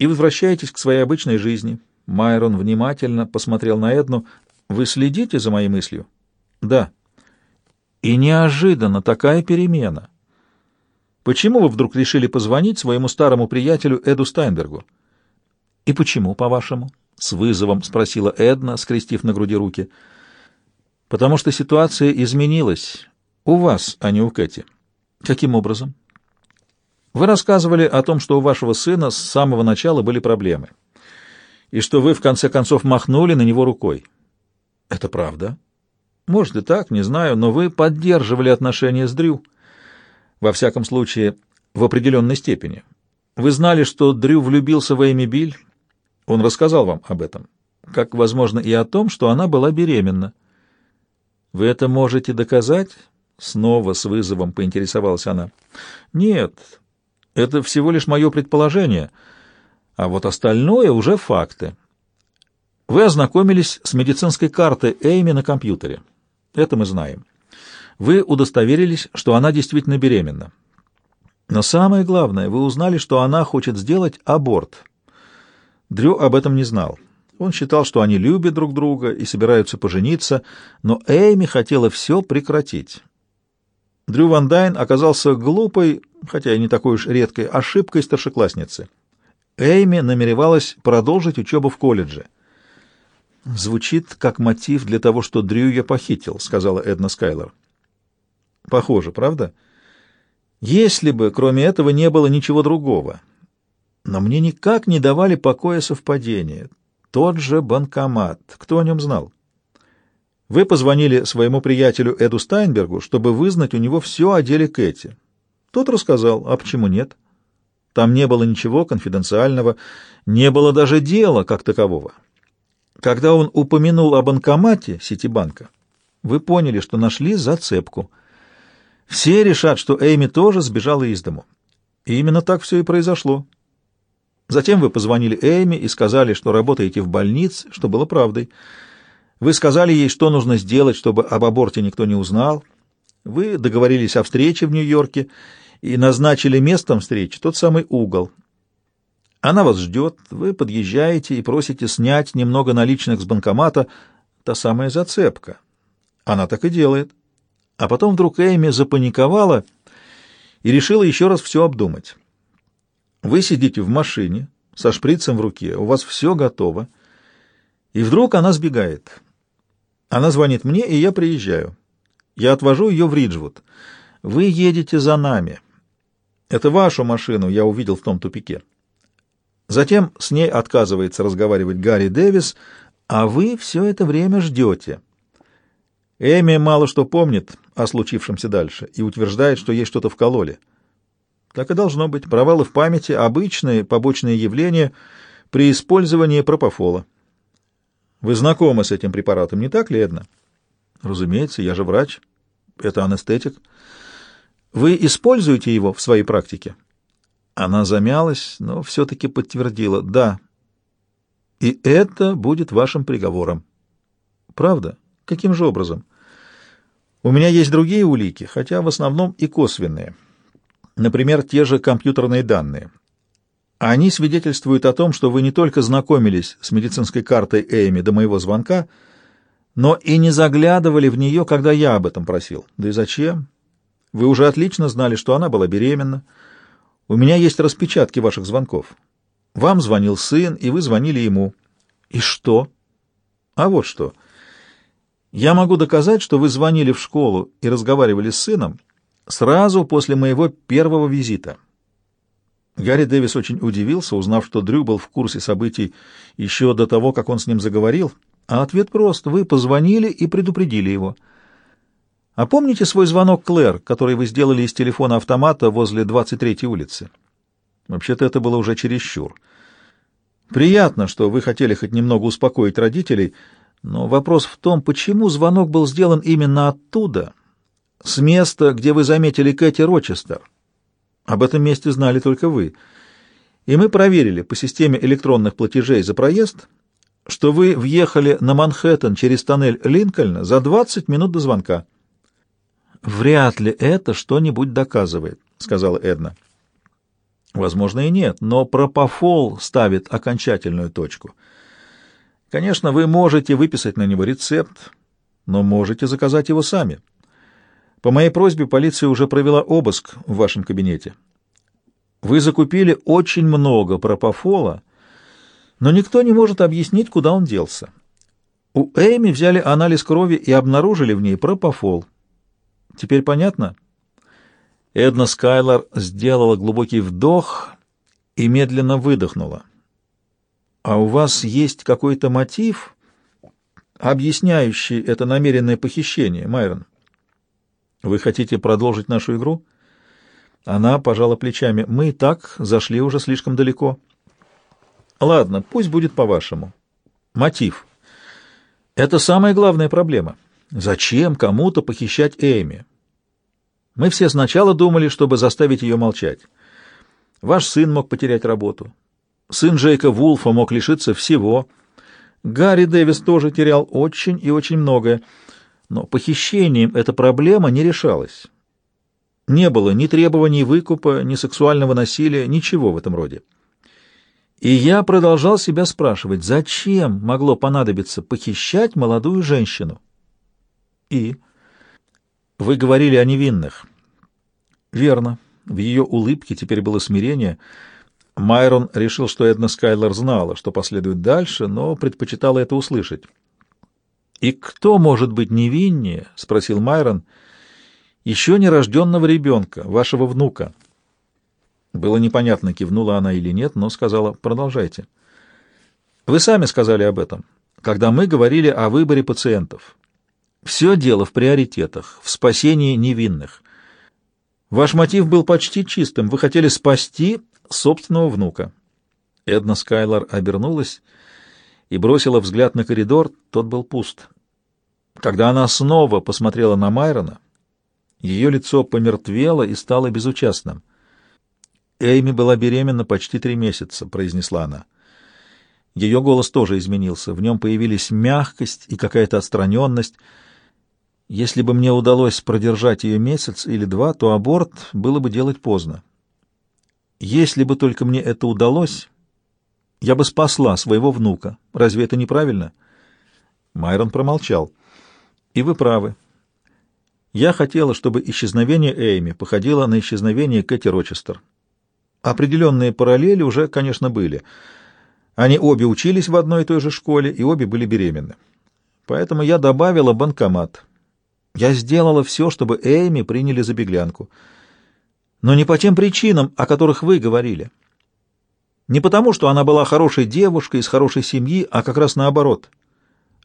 и возвращаетесь к своей обычной жизни. Майрон внимательно посмотрел на Эдну. Вы следите за моей мыслью? Да. И неожиданно такая перемена. Почему вы вдруг решили позвонить своему старому приятелю Эду Стайнбергу? И почему, по-вашему? С вызовом спросила Эдна, скрестив на груди руки. Потому что ситуация изменилась. У вас, а не у Кэти. Каким образом? Вы рассказывали о том, что у вашего сына с самого начала были проблемы, и что вы, в конце концов, махнули на него рукой. Это правда? Может и так, не знаю, но вы поддерживали отношения с Дрю. Во всяком случае, в определенной степени. Вы знали, что Дрю влюбился в Эйми Биль. Он рассказал вам об этом. Как, возможно, и о том, что она была беременна. Вы это можете доказать? Снова с вызовом поинтересовалась она. Нет, это всего лишь мое предположение, а вот остальное уже факты. Вы ознакомились с медицинской картой Эйми на компьютере. Это мы знаем. Вы удостоверились, что она действительно беременна. Но самое главное, вы узнали, что она хочет сделать аборт. Дрю об этом не знал. Он считал, что они любят друг друга и собираются пожениться, но Эйми хотела все прекратить. Дрю Ван Дайн оказался глупой, хотя и не такой уж редкой, ошибкой старшеклассницы. Эйми намеревалась продолжить учебу в колледже. «Звучит как мотив для того, что Дрю ее похитил», — сказала Эдна Скайлор. «Похоже, правда? Если бы, кроме этого, не было ничего другого. Но мне никак не давали покоя совпадения. Тот же банкомат. Кто о нем знал?» Вы позвонили своему приятелю Эду Стайнбергу, чтобы вызнать у него все о деле Кэти. Тот рассказал, а почему нет? Там не было ничего конфиденциального, не было даже дела как такового. Когда он упомянул о банкомате Ситибанка, вы поняли, что нашли зацепку. Все решат, что Эйми тоже сбежала из дому. И именно так все и произошло. Затем вы позвонили Эйми и сказали, что работаете в больнице, что было правдой. Вы сказали ей, что нужно сделать, чтобы об аборте никто не узнал. Вы договорились о встрече в Нью-Йорке и назначили местом встречи тот самый угол. Она вас ждет, вы подъезжаете и просите снять немного наличных с банкомата, та самая зацепка. Она так и делает. А потом вдруг Эйми запаниковала и решила еще раз все обдумать. Вы сидите в машине со шприцем в руке, у вас все готово, и вдруг она сбегает. Она звонит мне, и я приезжаю. Я отвожу ее в Риджвуд. Вы едете за нами. Это вашу машину я увидел в том тупике. Затем с ней отказывается разговаривать Гарри Дэвис, а вы все это время ждете. Эми мало что помнит о случившемся дальше и утверждает, что ей что-то вкололи. Так и должно быть. Провалы в памяти — обычные побочные явления при использовании пропофола. Вы знакомы с этим препаратом, не так ли, Эдна? Разумеется, я же врач. Это анестетик. Вы используете его в своей практике? Она замялась, но все-таки подтвердила. Да. И это будет вашим приговором. Правда? Каким же образом? У меня есть другие улики, хотя в основном и косвенные. Например, те же компьютерные данные. Они свидетельствуют о том, что вы не только знакомились с медицинской картой Эйми до моего звонка, но и не заглядывали в нее, когда я об этом просил. Да и зачем? Вы уже отлично знали, что она была беременна. У меня есть распечатки ваших звонков. Вам звонил сын, и вы звонили ему. И что? А вот что. Я могу доказать, что вы звонили в школу и разговаривали с сыном сразу после моего первого визита. Гарри Дэвис очень удивился, узнав, что Дрю был в курсе событий еще до того, как он с ним заговорил, а ответ прост. Вы позвонили и предупредили его. А помните свой звонок Клэр, который вы сделали из телефона автомата возле 23-й улицы? Вообще-то это было уже чересчур. Приятно, что вы хотели хоть немного успокоить родителей, но вопрос в том, почему звонок был сделан именно оттуда, с места, где вы заметили Кэти Рочестер. Об этом месте знали только вы. И мы проверили по системе электронных платежей за проезд, что вы въехали на Манхэттен через тоннель Линкольна за 20 минут до звонка. «Вряд ли это что-нибудь доказывает», — сказала Эдна. Возможно и нет, но пропофол ставит окончательную точку. Конечно, вы можете выписать на него рецепт, но можете заказать его сами. По моей просьбе полиция уже провела обыск в вашем кабинете. Вы закупили очень много пропофола, но никто не может объяснить, куда он делся. У Эми взяли анализ крови и обнаружили в ней пропофол. Теперь понятно? Эдна Скайлор сделала глубокий вдох и медленно выдохнула. «А у вас есть какой-то мотив, объясняющий это намеренное похищение, Майрон? Вы хотите продолжить нашу игру?» Она пожала плечами. «Мы и так зашли уже слишком далеко». «Ладно, пусть будет по-вашему. Мотив. Это самая главная проблема. Зачем кому-то похищать Эми? Мы все сначала думали, чтобы заставить ее молчать. Ваш сын мог потерять работу. Сын Джейка Вулфа мог лишиться всего. Гарри Дэвис тоже терял очень и очень многое. Но похищением эта проблема не решалась. Не было ни требований выкупа, ни сексуального насилия, ничего в этом роде. И я продолжал себя спрашивать, зачем могло понадобиться похищать молодую женщину? И... Вы говорили о невинных. Верно. В ее улыбке теперь было смирение. Майрон решил, что Эдна Скайлер знала, что последует дальше, но предпочитала это услышать. «И кто может быть невиннее?» — спросил Майрон. «Еще нерожденного ребенка, вашего внука». Было непонятно, кивнула она или нет, но сказала «продолжайте». «Вы сами сказали об этом, когда мы говорили о выборе пациентов». Все дело в приоритетах, в спасении невинных. Ваш мотив был почти чистым. Вы хотели спасти собственного внука. Эдна Скайлор обернулась и бросила взгляд на коридор. Тот был пуст. Когда она снова посмотрела на Майрона, ее лицо помертвело и стало безучастным. «Эйми была беременна почти три месяца», — произнесла она. Ее голос тоже изменился. В нем появились мягкость и какая-то отстраненность — если бы мне удалось продержать ее месяц или два, то аборт было бы делать поздно. Если бы только мне это удалось, я бы спасла своего внука. Разве это неправильно? Майрон промолчал. И вы правы. Я хотела, чтобы исчезновение Эйми походило на исчезновение Кэти Рочестер. Определенные параллели уже, конечно, были. Они обе учились в одной и той же школе, и обе были беременны. Поэтому я добавила банкомат — я сделала все, чтобы Эйми приняли за беглянку. Но не по тем причинам, о которых вы говорили. Не потому, что она была хорошей девушкой из хорошей семьи, а как раз наоборот.